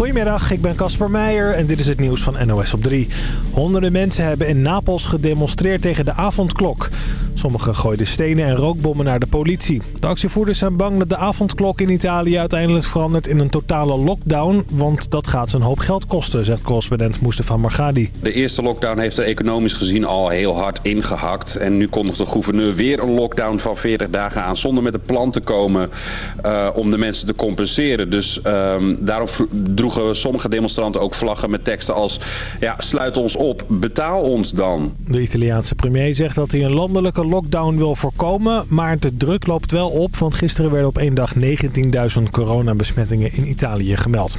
Goedemiddag, ik ben Casper Meijer en dit is het nieuws van NOS op 3. Honderden mensen hebben in Napels gedemonstreerd tegen de avondklok. Sommigen gooiden stenen en rookbommen naar de politie. De actievoerders zijn bang dat de avondklok in Italië uiteindelijk verandert in een totale lockdown. Want dat gaat ze een hoop geld kosten, zegt correspondent Mustafa Margadi. De eerste lockdown heeft er economisch gezien al heel hard ingehakt. En nu kondigt de gouverneur weer een lockdown van 40 dagen aan zonder met een plan te komen uh, om de mensen te compenseren. Dus um, daarom sommige demonstranten ook vlaggen met teksten als... ja, sluit ons op, betaal ons dan. De Italiaanse premier zegt dat hij een landelijke lockdown wil voorkomen... maar de druk loopt wel op, want gisteren werden op één dag 19.000 coronabesmettingen in Italië gemeld.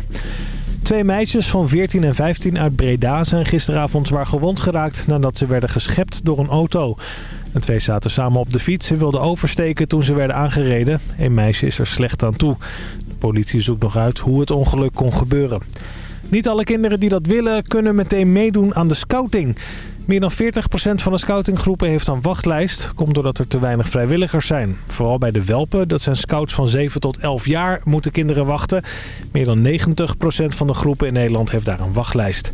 Twee meisjes van 14 en 15 uit Breda zijn gisteravond zwaar gewond geraakt nadat ze werden geschept door een auto. De twee zaten samen op de fiets en wilden oversteken toen ze werden aangereden. Een meisje is er slecht aan toe. Politie zoekt nog uit hoe het ongeluk kon gebeuren. Niet alle kinderen die dat willen kunnen meteen meedoen aan de scouting. Meer dan 40% van de scoutinggroepen heeft een wachtlijst. Komt doordat er te weinig vrijwilligers zijn. Vooral bij de Welpen, dat zijn scouts van 7 tot 11 jaar, moeten kinderen wachten. Meer dan 90% van de groepen in Nederland heeft daar een wachtlijst.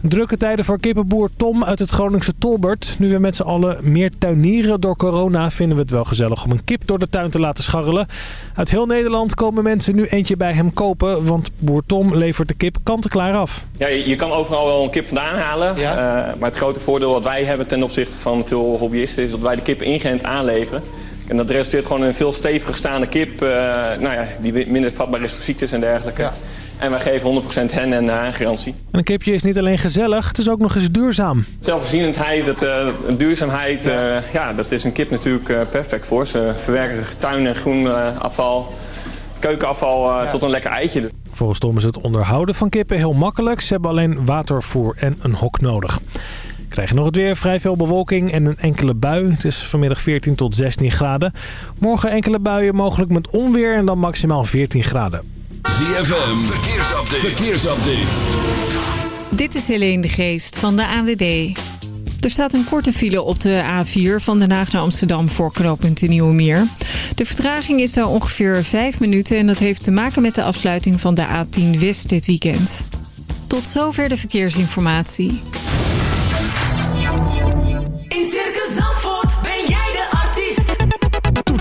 Drukke tijden voor kippenboer Tom uit het Groningse Tolbert. Nu we met z'n allen meer tuinieren door corona... vinden we het wel gezellig om een kip door de tuin te laten scharrelen. Uit heel Nederland komen mensen nu eentje bij hem kopen... want boer Tom levert de kip kant-en-klaar af. Ja, je kan overal wel een kip vandaan halen. Ja? Uh, maar het grote voordeel wat wij hebben ten opzichte van veel hobbyisten... is dat wij de kip ingent aanleveren. En dat resulteert gewoon in een veel steviger staande kip... Uh, nou ja, die minder vatbaar is voor ziektes en dergelijke. Ja. En wij geven 100% hen en uh, garantie. En een kipje is niet alleen gezellig, het is ook nog eens duurzaam. Zelfvoorzienendheid, het, uh, duurzaamheid, ja. Uh, ja. dat is een kip natuurlijk perfect voor. Ze verwerken tuin- en groenafval, keukenafval ja. tot een lekker eitje. Volgens Tom is het onderhouden van kippen heel makkelijk. Ze hebben alleen watervoer en een hok nodig. Krijgen nog het weer, vrij veel bewolking en een enkele bui. Het is vanmiddag 14 tot 16 graden. Morgen enkele buien, mogelijk met onweer en dan maximaal 14 graden. ZFM, verkeersupdate. verkeersupdate. Dit is Helene de Geest van de ANWB. Er staat een korte file op de A4 van Den Haag naar Amsterdam voor knooppunt in Nieuwemeer. De vertraging is daar ongeveer 5 minuten en dat heeft te maken met de afsluiting van de A10 West dit weekend. Tot zover de verkeersinformatie.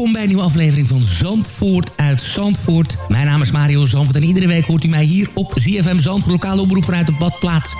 Welkom bij een nieuwe aflevering van Zandvoort uit Zandvoort. Mijn naam is Mario Zandvoort en iedere week hoort u mij hier op ZFM Zandvoort, lokale omroep vanuit de badplaats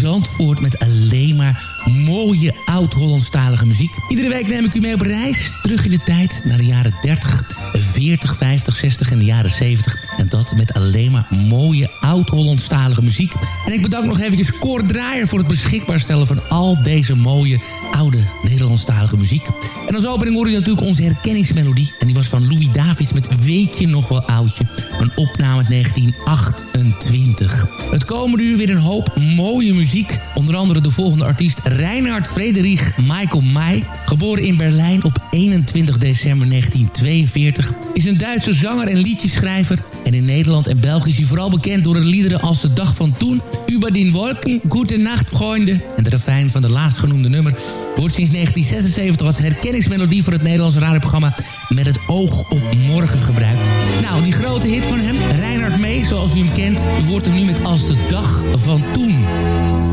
Zandvoort met alleen maar mooie oud-Hollandstalige muziek. Iedere week neem ik u mee op reis terug in de tijd naar de jaren 30, 40, 50, 60 en de jaren 70. En dat met alleen maar mooie oud-Hollandstalige muziek. En ik bedank nog eventjes Cor Draaier voor het beschikbaar stellen van al deze mooie oude Nederlandstalige muziek. En als opening hoor je natuurlijk onze herkenningsmelodie. En die was van Louis Davids met Weet je nog wel oudje? Een opname uit 1928. Het komende uur weer een hoop mooie muziek. Onder andere de volgende artiest Reinhard Frederich Michael May. Geboren in Berlijn op 21 december 1942. Is een Duitse zanger en liedjeschrijver. En in Nederland en België is hij vooral bekend door de liederen als De Dag van Toen... Über den Wolken, Gute Nacht, Freunde. En de refijn van de laatstgenoemde nummer wordt sinds 1976 als herkenningsmelodie voor het Nederlandse radioprogramma Met het oog op morgen gebruikt. Nou, die grote hit van hem, Reinhard Mee, zoals u hem kent, hoort hem nu met Als de Dag van Toen.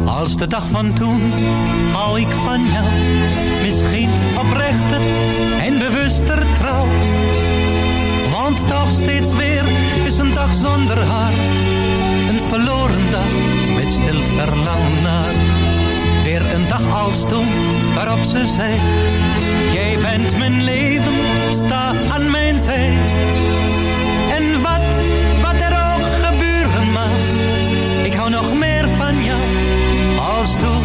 Als de dag van toen hou ik van jou. Misschien oprechter en bewuster trouw. Want toch steeds weer is een dag zonder haar. verloren dag met stil verlangen naar. Weer een dag als toen waarop ze zei, jij bent mijn leven, sta aan mijn zij. En wat, wat er ook gebeuren mag, ik hou nog meer van jou als toen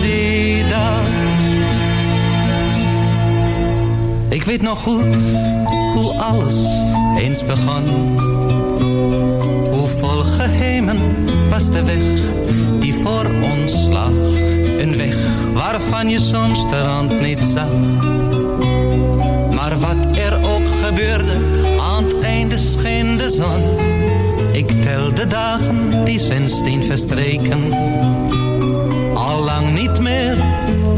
die dag. Ik weet nog goed hoe alles eens begon. Was de weg die voor ons lag. Een weg waarvan je soms de rand niet zag. Maar wat er ook gebeurde, aan het einde scheen de zon. Ik tel de dagen die sindsdien verstreken. Allang niet meer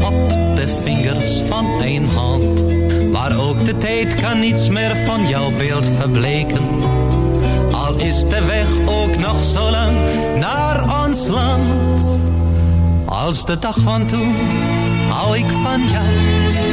op de vingers van één hand. Maar ook de tijd kan niets meer van jouw beeld verbleken. Is de weg ook nog zo lang naar ons land. Als de dag van toen hou ik van jou.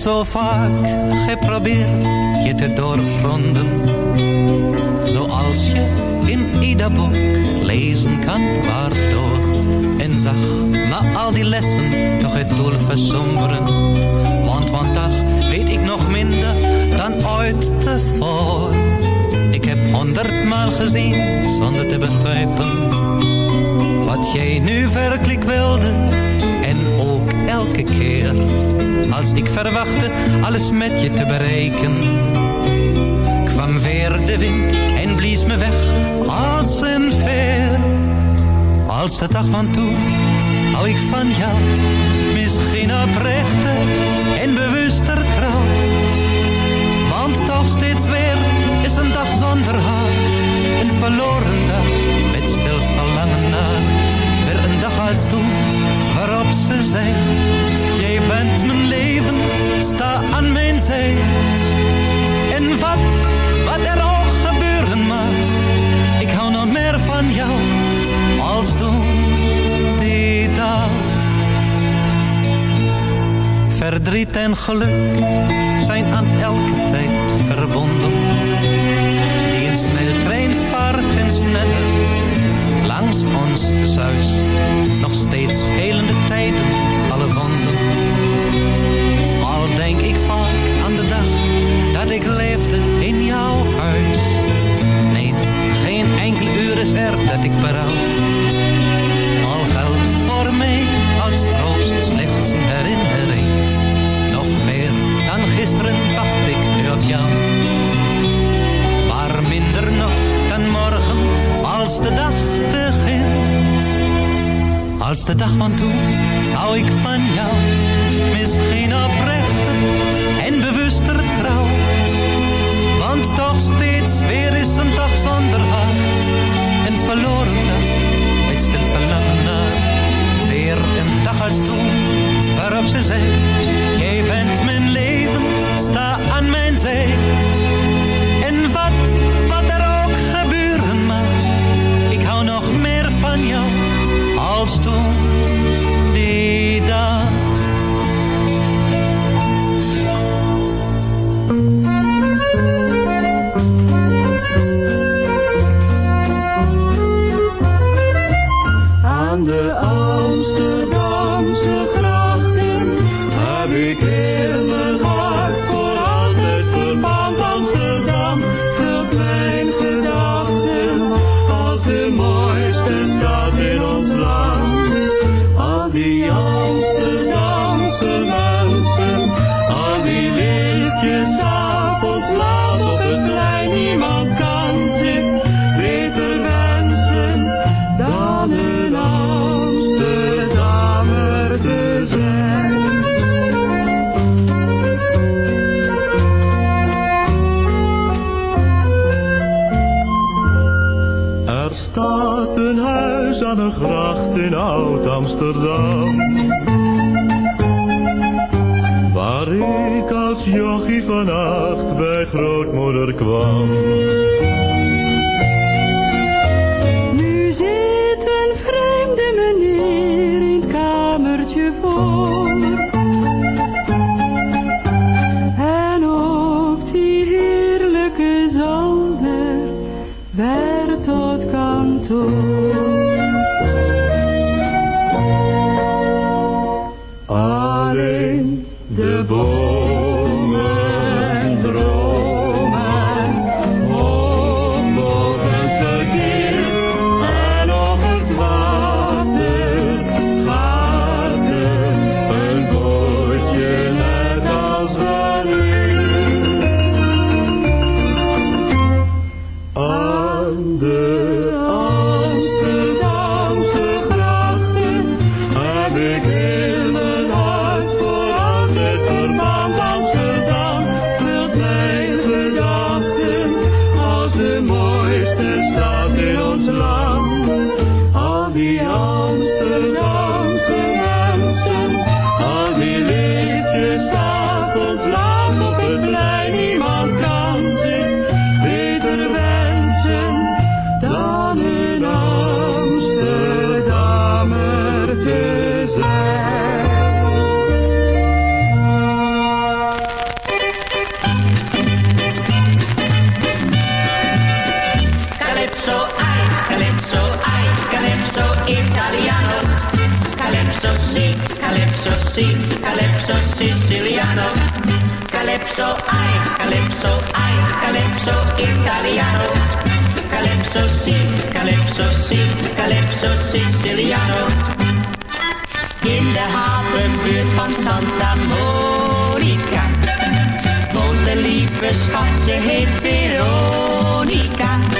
Zo vaak geprobeerd je te doorgronden. Zoals je in ieder boek lezen kan waardoor. En zag na al die lessen toch het doel versomberen. Want vandaag weet ik nog minder dan ooit tevoren. Ik heb honderdmaal gezien zonder te begrijpen. Wat jij nu werkelijk wilde en ook elke keer. Als ik verwachtte alles met je te bereiken. Kwam weer de wind en blies me weg als een veer. Als de dag van toen hou ik van jou. Misschien oprechter en bewuster trouw. Want toch steeds weer is een dag zonder haar. Een verloren dag met stil verlangen naar. Weer een dag als toen waarop ze zei. Sta aan mijn zij. En wat, wat er ook gebeuren mag. Ik hou nog meer van jou als toen die dag. Verdriet en geluk zijn aan elke tijd verbonden. Waar ik als jochie vannacht bij grootmoeder kwam. Italiano. Calypso si, calypso si, calypso siciliano. Calypso, ai, calypso, ai, calypso italiano. Calypso si, calypso si, calypso siciliano. In de havenbuurt van Santa Monica woont een lieve schat, ze heet Veronica.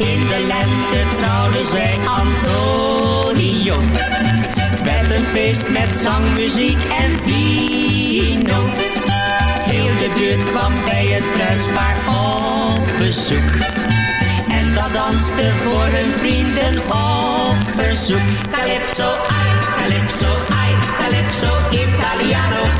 In de lente trouwden zij Antonio. Het werd een feest met zang, muziek en vino. Heel de buurt kwam bij het bruidspaar op bezoek. En dat danste voor hun vrienden op verzoek. Calypso, ai, calypso, ai, calypso italiano.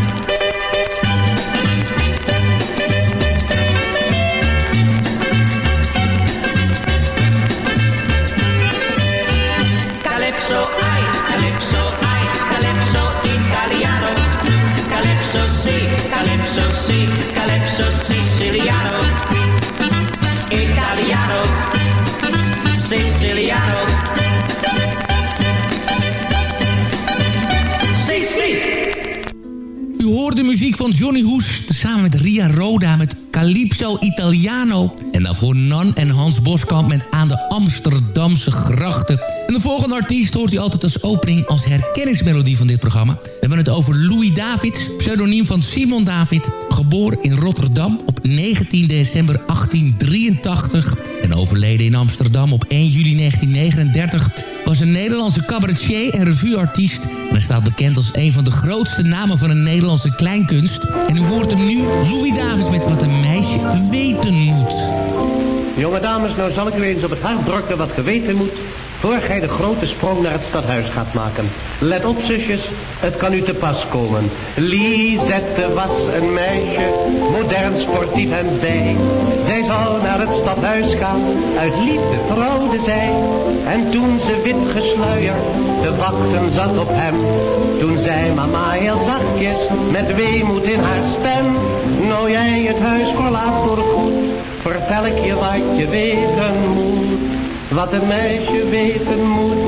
Calypso calypso siciliano. Italiano, siciliano. Si, si. U hoort de muziek van Johnny Hoes samen met Ria Roda met Calypso Italiano. En daarvoor Nan en Hans Boskamp met Aan de Amsterdamse Grachten. En de volgende artiest hoort u altijd als opening als herkenningsmelodie van dit programma. We hebben het over Louis Davids, pseudoniem van Simon David. Geboren in Rotterdam op 19 december 1883 en overleden in Amsterdam op 1 juli 1939 was een Nederlandse cabaretier en revueartiest. En hij staat bekend als een van de grootste namen van een Nederlandse kleinkunst. En u hoort hem nu, Louis Davids met Wat een meisje weten moet. Jonge dames, nou zal ik u eens op het hart drukken wat geweten moet... voor gij de grote sprong naar het stadhuis gaat maken. Let op, zusjes, het kan u te pas komen. Lisette was een meisje, modern, sportief en bij. Zij zou naar het stadhuis gaan, uit liefde trouwde zij. En toen ze wit gesluierd te wachten zat op hem. Toen zei mama heel zachtjes, met weemoed in haar stem. Nou jij het huis verlaat voor goed, vertel ik je wat je weten moet. Wat een meisje weten moet,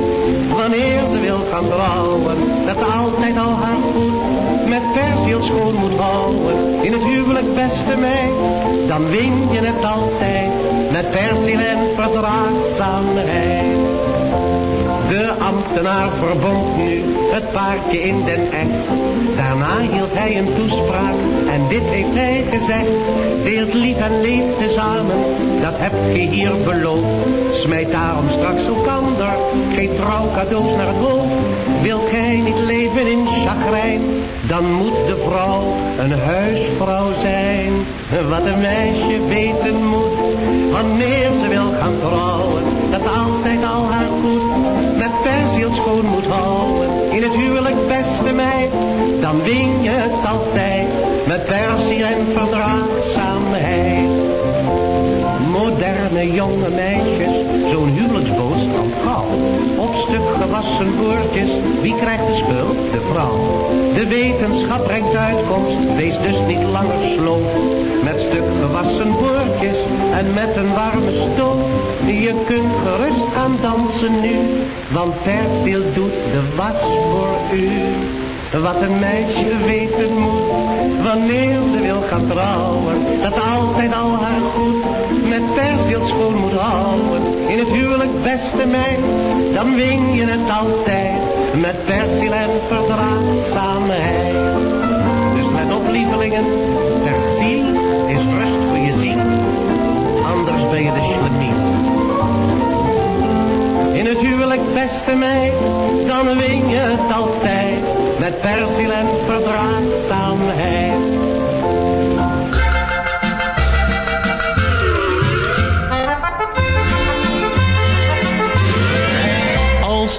wanneer ze wil gaan trouwen, dat altijd al haar goed met persiel schoon moet houden. In het huwelijk beste meid, dan win je het altijd met persiel en verdraagzaamheid. De ambtenaar verbond nu het paardje in den echt. Daarna hield hij een toespraak en dit heeft hij gezegd. Deelt lief en leeft tezamen, dat hebt ge hier beloofd. Smijt daarom straks elkander, geen trouwcadeaus naar het hoofd. Wil gij niet leven in chagrijn, dan moet de vrouw een huisvrouw zijn. Wat een meisje weten moet, wanneer ze wil gaan trouwen. Moet houden. In het huwelijk beste meid, dan win je het altijd. Met persiel en verdraagzaamheid. Moderne jonge meisjes, zo'n huwelijksboodschap gauw. Op stuk gewassen woordjes, wie krijgt de schuld? De vrouw. De wetenschap brengt uitkomst, wees dus niet langer sloof. Met stuk gewassen woordjes en met een warme stof. Je kunt gerust gaan dansen nu, want persiel doet de was voor u. Wat een meisje weten moet, wanneer ze wil gaan trouwen. Dat altijd al haar goed met persiel schoon moet houden. In het huwelijk beste meid, dan win je het altijd. Met persiel en verdraagzaamheid. Dus let op lievelingen, persiel is rust voor je ziel. Anders ben je de schlemien. In het huwelijk beste meid, dan win je het altijd. Met persiel en verdraagzaamheid.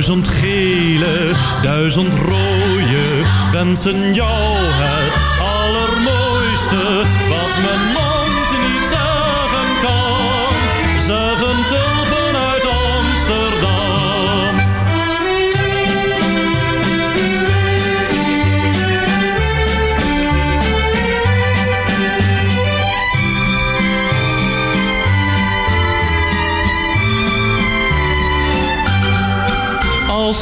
Duizend gele, duizend rode, wensen jou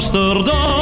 Amsterdam.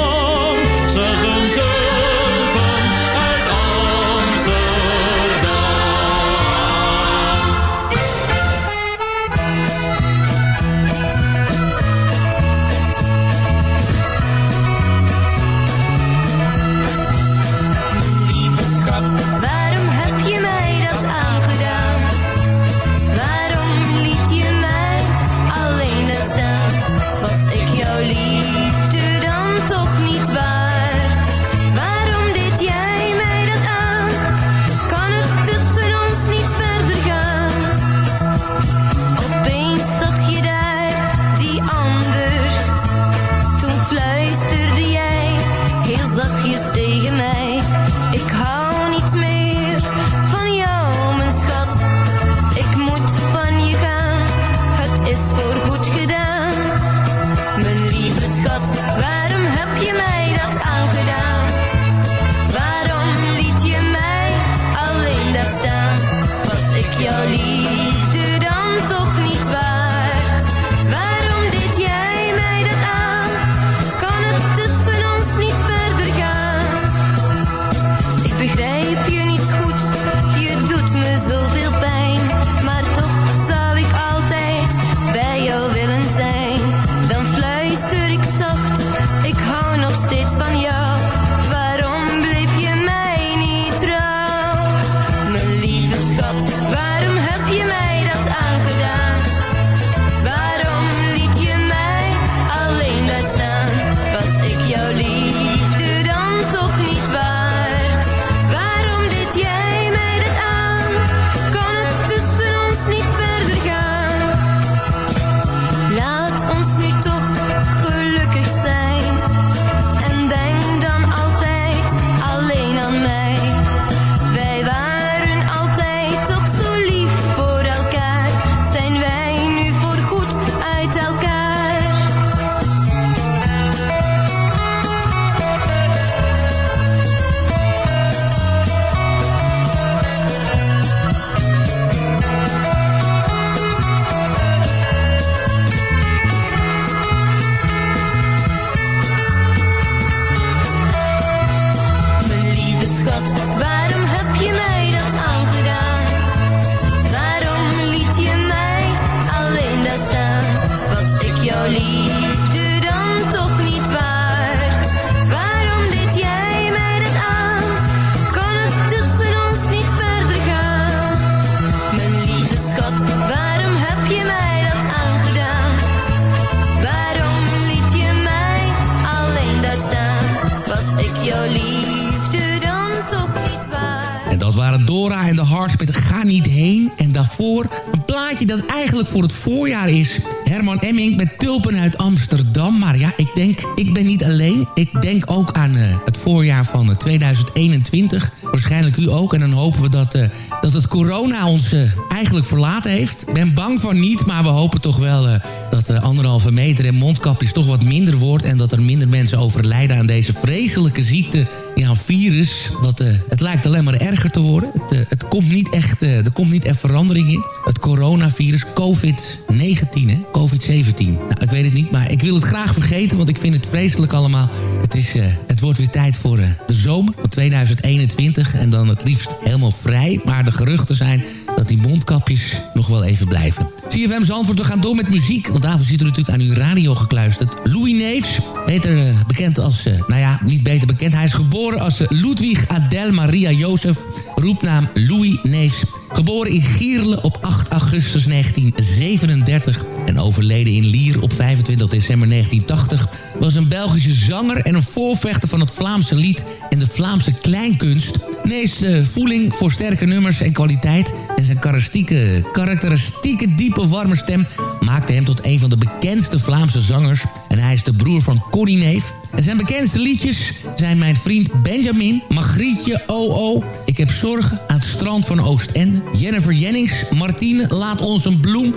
Voorjaar van eh, 2021. Waarschijnlijk u ook. En dan hopen we dat, eh, dat het corona ons eh, eigenlijk verlaten heeft. Ben bang van niet, maar we hopen toch wel... eh, dat de anderhalve meter en mondkapjes toch wat minder wordt... en dat er minder mensen overlijden aan deze vreselijke ziekte... Ja, een virus. Wat, eh, het lijkt alleen maar erger te worden. Het, eh, het komt niet echt, eh, er komt niet echt verandering in. Het coronavirus, COVID-19, hè? COVID-17. Nou, ik weet het niet, maar ik wil het graag vergeten... want ik vind het vreselijk allemaal. Het, is, eh, het wordt weer tijd voor eh, de zomer van 2021... en dan het liefst helemaal vrij. Maar de geruchten zijn dat die mondkapjes nog wel even blijven. CFM Zandvoort, we gaan door met muziek. Want daarvoor zit er natuurlijk aan uw radio gekluisterd. Louis Neefs, beter eh, bekend als... eh, nou ja, niet beter bekend. Hij is geboren als Ludwig Adel Maria Jozef. Roepnaam Louis Neefs. Geboren in Gierle op 8 augustus 1937 en overleden in Lier op 25 december 1980... was een Belgische zanger en een voorvechter van het Vlaamse lied en de Vlaamse kleinkunst. Neefs eh, voeling voor sterke nummers en kwaliteit... en zijn karakteristieke, karakteristieke diepe warme stem... maakte hem tot een van de bekendste Vlaamse zangers... en hij is de broer van Connie Neef... En zijn bekendste liedjes zijn Mijn Vriend Benjamin, Magrietje O.O. Ik heb zorgen aan het strand van Oostende. Jennifer Jennings, Martine Laat ons een bloem.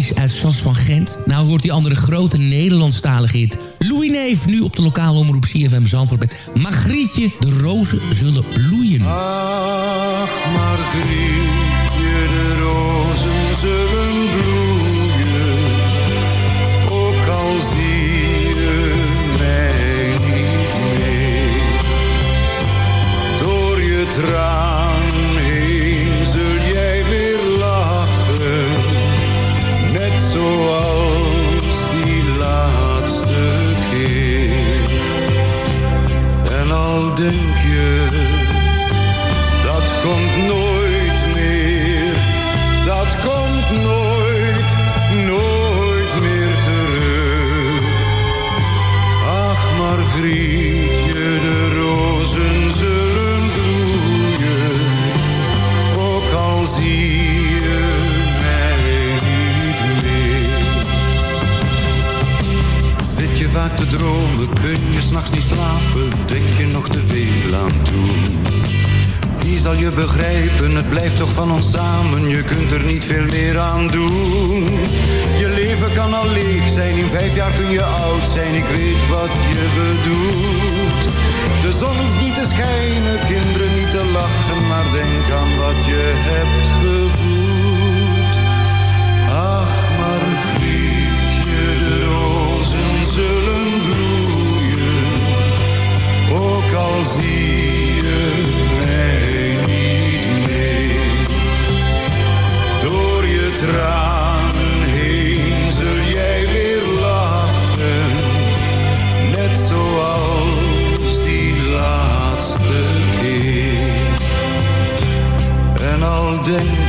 Uit Sas van Gent. Nou wordt die andere grote Nederlandstalige hit. Louis Neef nu op de lokale omroep CFM Zandvoort met Magrietje. De rozen zullen bloeien. Ach, Margrietje, de rozen zullen bloeien. Ook al zie je mij niet meer. Door je traan vaak te dromen, kun je s'nachts niet slapen, denk je nog te veel aan toen. Wie zal je begrijpen, het blijft toch van ons samen, je kunt er niet veel meer aan doen. Je leven kan al leeg zijn, in vijf jaar kun je oud zijn, ik weet wat je bedoelt. De zon hoeft niet te schijnen, kinderen niet te lachen, maar denk aan wat je hebt. Tranen heen zul jij weer lachen, net zoals die laatste keer. En al denk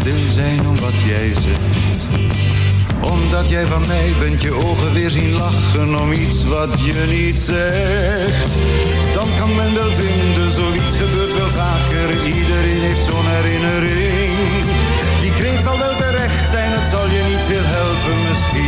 stil zijn om wat jij zegt. Omdat jij van mij bent, je ogen weer zien lachen om iets wat je niet zegt. Dan kan men wel vinden, zoiets gebeurt wel vaker, iedereen heeft zo'n herinnering. Die kreet zal wel terecht zijn, het zal je niet veel helpen misschien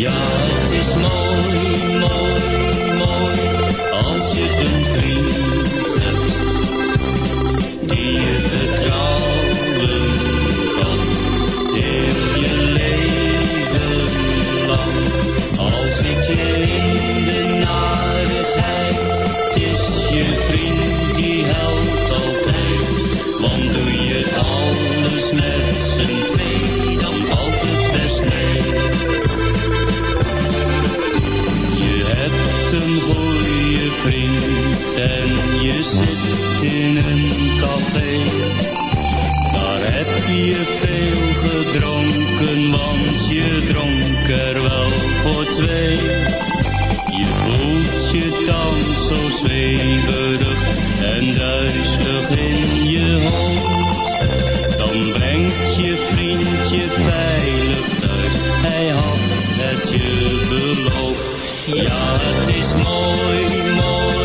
Ja, het is mooi, mooi, mooi als je een vriend hebt die je vertrouwen kan heel je leven lang. Al zit je en je zit in een café. Daar heb je veel gedronken, want je dronk er wel voor twee. Je voelt je dan zo zweverig en duistig in je hoofd. Dan brengt je vriend je veilig thuis, hij had het je beloofd. Ja, het is mooi, mooi,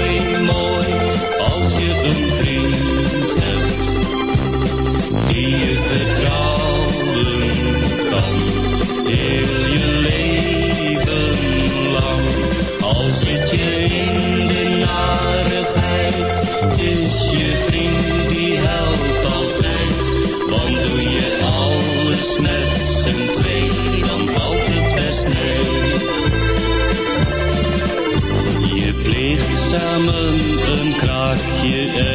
een vriend hebt, die je vertrouwen kan, heel je leven lang. Al zit je in de narigheid, het is je vriend die helpt altijd. Want doe je alles met z'n twee, dan valt het best mee. Je pleegt samen een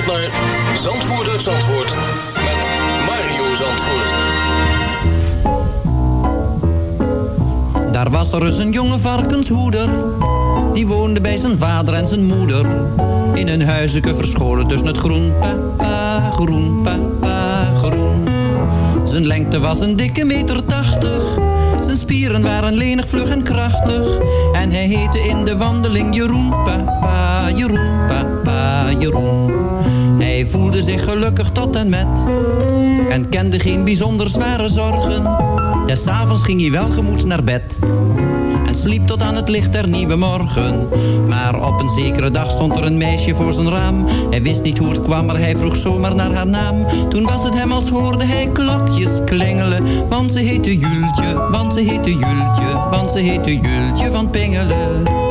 naar Zandvoort met Mario. Daar was er eens een jonge varkenshoeder. Die woonde bij zijn vader en zijn moeder. In een huisje verscholen tussen het groen. Papa, groen, papa, groen. Zijn lengte was een dikke meter tachtig. Zijn spieren waren lenig, vlug en krachtig. En hij heette in de wandeling Jeroen, papa, Jeroen, papa, Jeroen. Hij voelde zich gelukkig tot en met. En kende geen bijzonder zware zorgen. Des avonds ging hij welgemoed naar bed. En sliep tot aan het licht der nieuwe morgen. Maar op een zekere dag stond er een meisje voor zijn raam. Hij wist niet hoe het kwam, maar hij vroeg zomaar naar haar naam. Toen was het hem als hoorde hij klokjes klingelen. Want ze heette Jultje, want ze heette Jultje, want ze heette Jultje van Pingelen.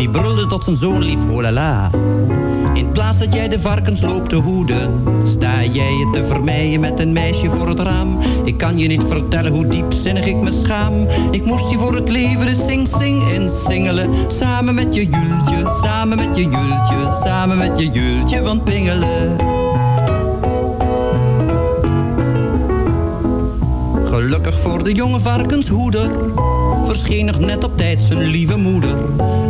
die brulde tot zijn zoon lief, oh la la. In plaats dat jij de varkens loopt te hoeden, sta jij je te vermijden met een meisje voor het raam. Ik kan je niet vertellen hoe diepzinnig ik me schaam. Ik moest je voor het leven de sing-sing insingelen. Samen met je Jultje, samen met je Jultje, samen met je Jultje van Pingelen. Gelukkig voor de jonge varkenshoeder verscheen nog net op tijd zijn lieve moeder.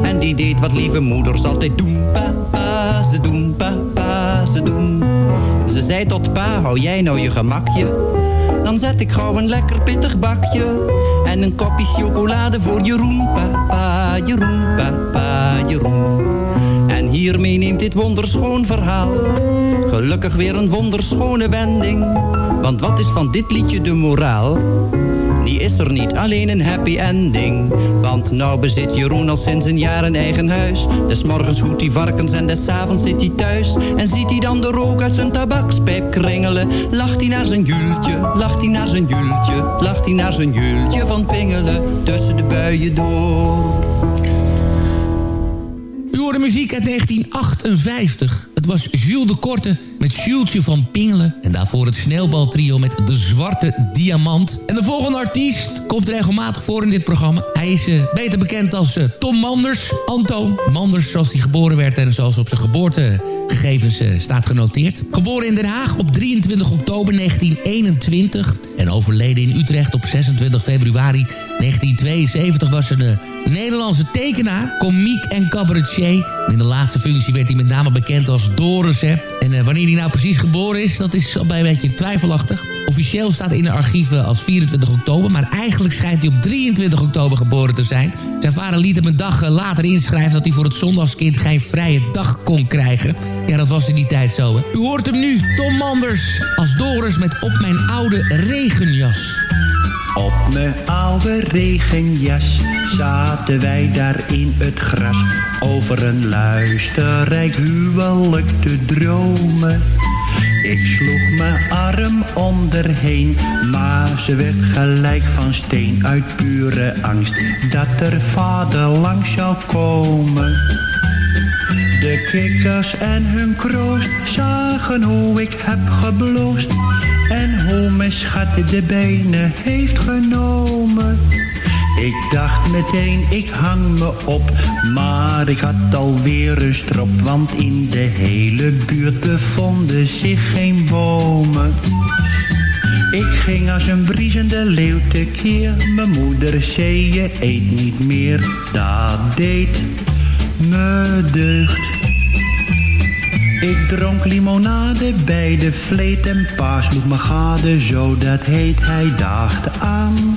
En die deed wat lieve moeders altijd doen. Papa, ze doen, papa, ze doen. Ze zei tot pa, hou jij nou je gemakje? Dan zet ik gauw een lekker pittig bakje. En een kopje chocolade voor Jeroen. Papa, Jeroen, papa, Jeroen. En hiermee neemt dit wonderschoon verhaal. Gelukkig weer een wonderschone wending. Want wat is van dit liedje de moraal? Die is er niet, alleen een happy ending. Want nou bezit Jeroen al sinds een jaar een eigen huis. Des morgens hoedt hij varkens en des avonds zit hij thuis. En ziet hij dan de rook uit zijn tabakspijp kringelen. Lacht hij naar zijn jultje, lacht hij naar zijn jultje. Lacht hij naar zijn jultje van pingelen tussen de buien door. U hoorde muziek uit 1958. Het was Jules de Korte met Jultje van Pingelen. En daarvoor het sneeuwbaltrio met De Zwarte Diamant. En de volgende artiest komt regelmatig voor in dit programma. Hij is eh, beter bekend als eh, Tom Manders. Antoon Manders, zoals hij geboren werd en zoals op zijn geboortegegevens eh, staat genoteerd. Geboren in Den Haag op 23 oktober 1921. En overleden in Utrecht op 26 februari 1972 was een... Nederlandse tekenaar, komiek en cabaretier. In de laatste functie werd hij met name bekend als Doris. En uh, wanneer hij nou precies geboren is, dat is al bij een beetje twijfelachtig. Officieel staat in de archieven als 24 oktober... maar eigenlijk schijnt hij op 23 oktober geboren te zijn. Zijn vader liet hem een dag eh, later inschrijven... dat hij voor het zondagskind geen vrije dag kon krijgen. Ja, dat was in die tijd zo. U hoort hem nu, Tom Manders, als Doris met Op mijn oude regenjas. Op mijn oude regenjas zaten wij daar in het gras over een luisterrijk huwelijk te dromen. Ik sloeg mijn arm onderheen, maar ze werd gelijk van steen uit pure angst dat er vader langs zou komen. De kikkers en hun kroost zagen hoe ik heb gebloost en hoe mijn schat de benen heeft genomen. Ik dacht meteen, ik hang me op, maar ik had alweer een strop, want in de hele buurt bevonden zich geen bomen. Ik ging als een briesende leeuw tekeer, mijn moeder zei je eet niet meer, dat deed me deugd. Ik dronk limonade bij de vleet en pa sloeg me gade, zo dat heet hij dacht aan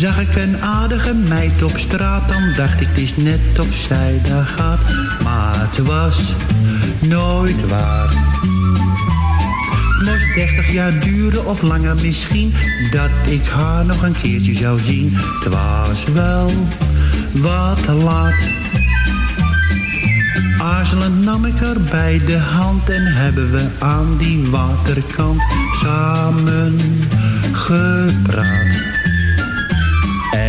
Zag ik een aardige meid op straat, dan dacht ik het is net of zij daar gaat. Maar het was nooit waar. Moest dertig jaar duren of langer misschien, dat ik haar nog een keertje zou zien. Het was wel wat laat. Aarzelend nam ik haar bij de hand en hebben we aan die waterkant samen gepraat.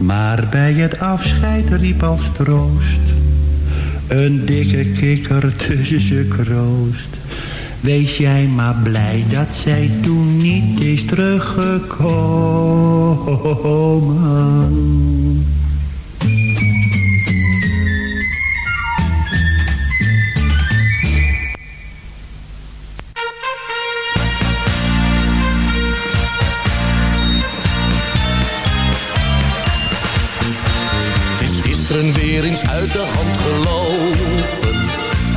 Maar bij het afscheid riep als troost een dikke kikker tussen ze kroost. Wees jij maar blij dat zij toen niet is teruggekomen. Weer uit de hand gelopen.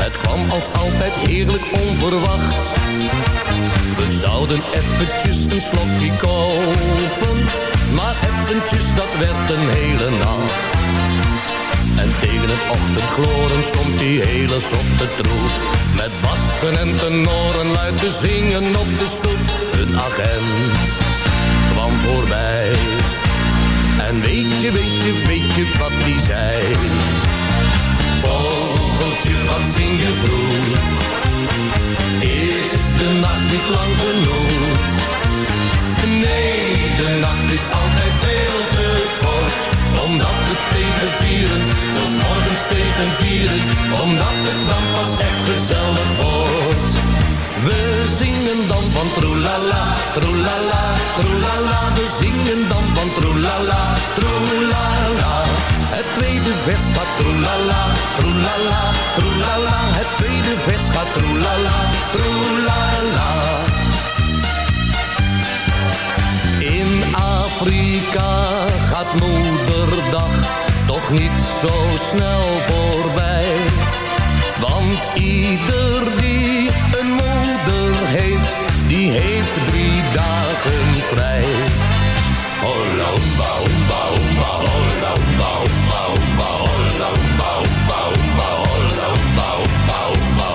Het kwam als altijd heerlijk onverwacht. We zouden eventjes een slokje kopen. Maar eventjes, dat werd een hele nacht. En tegen het ochtendgloren stond die hele zotte troep. Met bassen en tenoren luid te zingen op de stoep. Een agent kwam voorbij. En weet je, weet je, weet je wat die zei? Vogeltje, wat zing je vroeg? Is de nacht niet lang genoeg? Nee, de nacht is altijd veel te kort. Omdat het tegen vieren, zo 's morgens tegen vieren. Omdat het dan pas echt gezellig wordt. We zingen dan van troelala, troelala, troelala. We zingen dan van troelala, troelala. Het tweede vers gaat troelala, troelala, troelala. Het tweede vers gaat troelala, troelala. In Afrika gaat moederdag toch niet zo snel voorbij. Want ieder die heeft drie dagen vrij. Holla, omba, omba, omba, holla, omba, omba, omba, holla, omba, omba, omba, holla, omba, omba,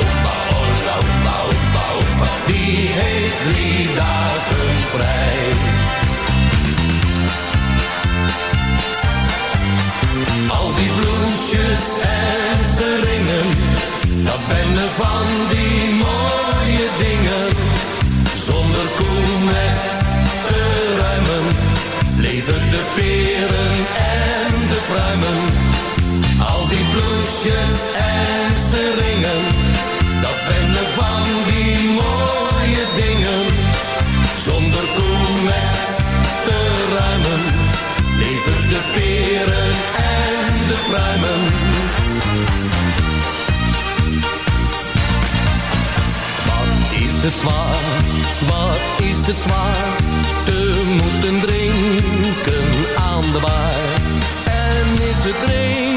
omba, holla, omba, omba, omba. Die heeft drie dagen vrij. Al die bloesjes en seringen, dat ben er van die die bloesjes en seringen. Dat ben de van die mooie dingen. Zonder koelmest te ruimen. Leven de peren en de pruimen. Wat is het zwaar, wat is het zwaar Te moeten drinken aan de bar En is het drinken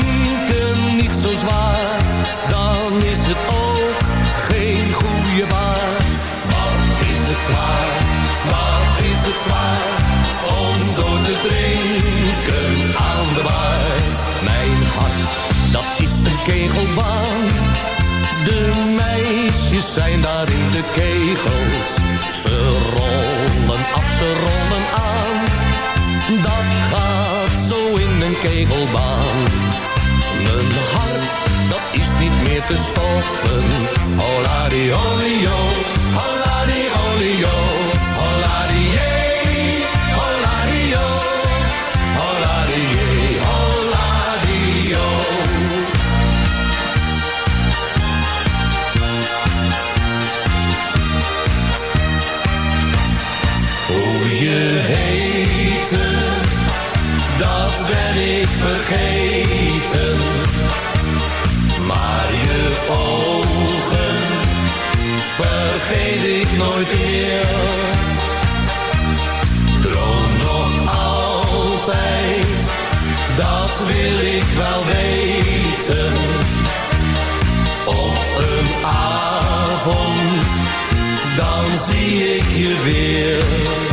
drinken aan de bar Mijn hart, dat is een kegelbaan De meisjes zijn daar in de kegels. Ze rollen af, ze rollen aan. Dat gaat zo in een kegelbaan. Mijn hart, dat is niet meer te stoppen. Holadi, olio, vergeet ik nooit meer. Droom nog altijd, dat wil ik wel weten. Op een avond, dan zie ik je weer.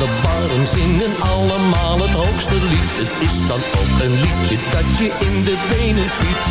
De bar en zingen allemaal het hoogste lied. Het is dan ook een liedje dat je in de benen schiet.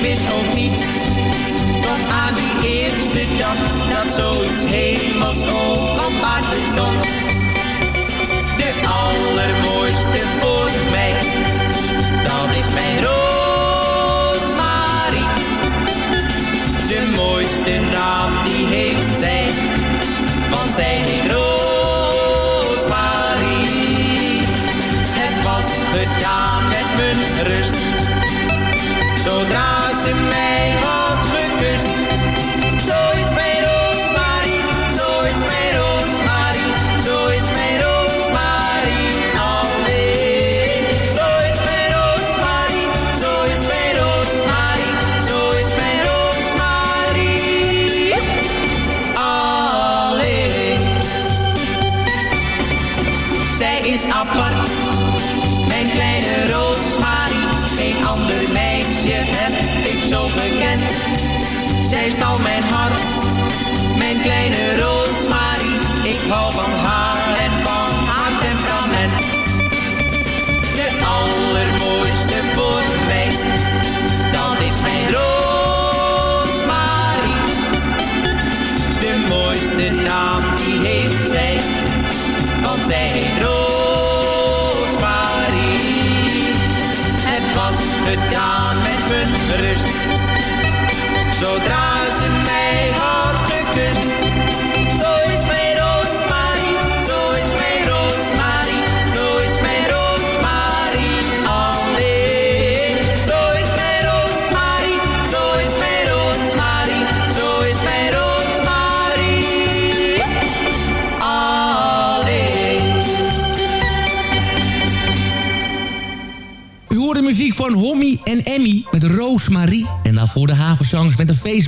Wist ook niet, tot aan die eerste dag, dat zoiets hemels ook op aarde stond. De allermooiste voor mij, dat is mijn Roosmarie. De mooiste naam die heeft zij, want zij heet Roosmarie. Het was gedaan met mijn rust, zodra ze mij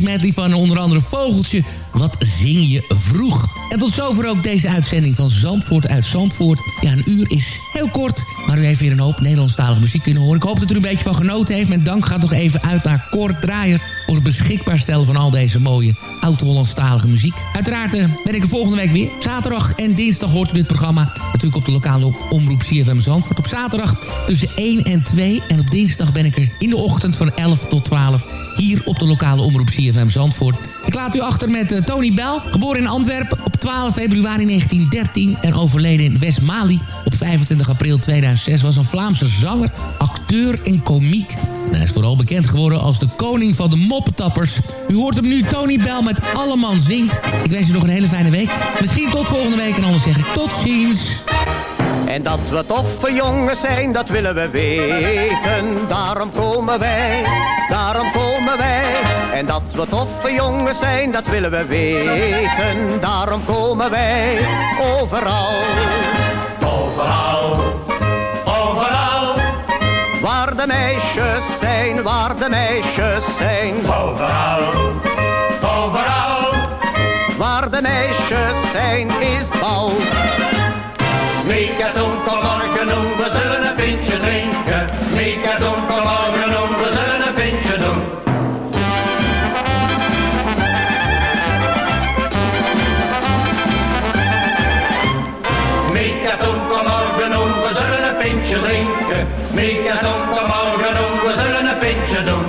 met medley van onder andere Vogeltje. Wat zing je vroeg? En tot zover ook deze uitzending van Zandvoort uit Zandvoort. Ja, een uur is heel kort, maar u heeft weer een hoop Nederlandstalige muziek kunnen horen. Ik hoop dat u er een beetje van genoten heeft. Mijn dank gaat nog even uit naar Kort Draaier... beschikbaar stellen van al deze mooie oud-Hollandstalige muziek. Uiteraard eh, ben ik er volgende week weer. Zaterdag en dinsdag hoort u dit programma natuurlijk op de lokale omroep CFM Zandvoort. Op zaterdag tussen 1 en 2. En op dinsdag ben ik er in de ochtend van 11 tot 12... hier op de lokale omroep CFM Zandvoort. Ik laat u achter met eh, Tony Bell, geboren in Antwerpen op 12 februari 1913... en overleden in West-Mali op 25 april 2006... was een Vlaamse zanger, acteur en komiek... En hij is vooral bekend geworden als de koning van de moppetappers. U hoort hem nu, Tony Bell met Alleman Zingt. Ik wens u nog een hele fijne week. Misschien tot volgende week en anders zeg ik tot ziens. En dat we toffe jongens zijn, dat willen we weten. Daarom komen wij, daarom komen wij. En dat we toffe jongens zijn, dat willen we weten. Daarom komen wij. Overal, overal. Waar de meisjes zijn, waar de meisjes zijn. Overal, overal. Waar de meisjes zijn, is bal. Mika doen, kom morgen we zullen een pintje drinken. Mika doen, we zullen een pintje doen.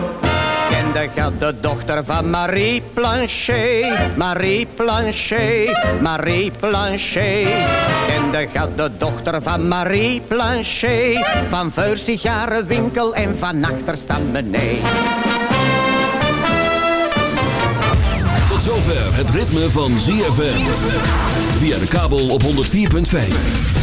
Kende gaat de dochter van Marie Planchet, Marie Planchet, Marie Planchet. Kende gaat de dochter van Marie Planchet, van voor sigarenwinkel en van achterstaan beneden. Tot zover het ritme van ZFM. Via de kabel op 104.5.